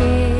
share.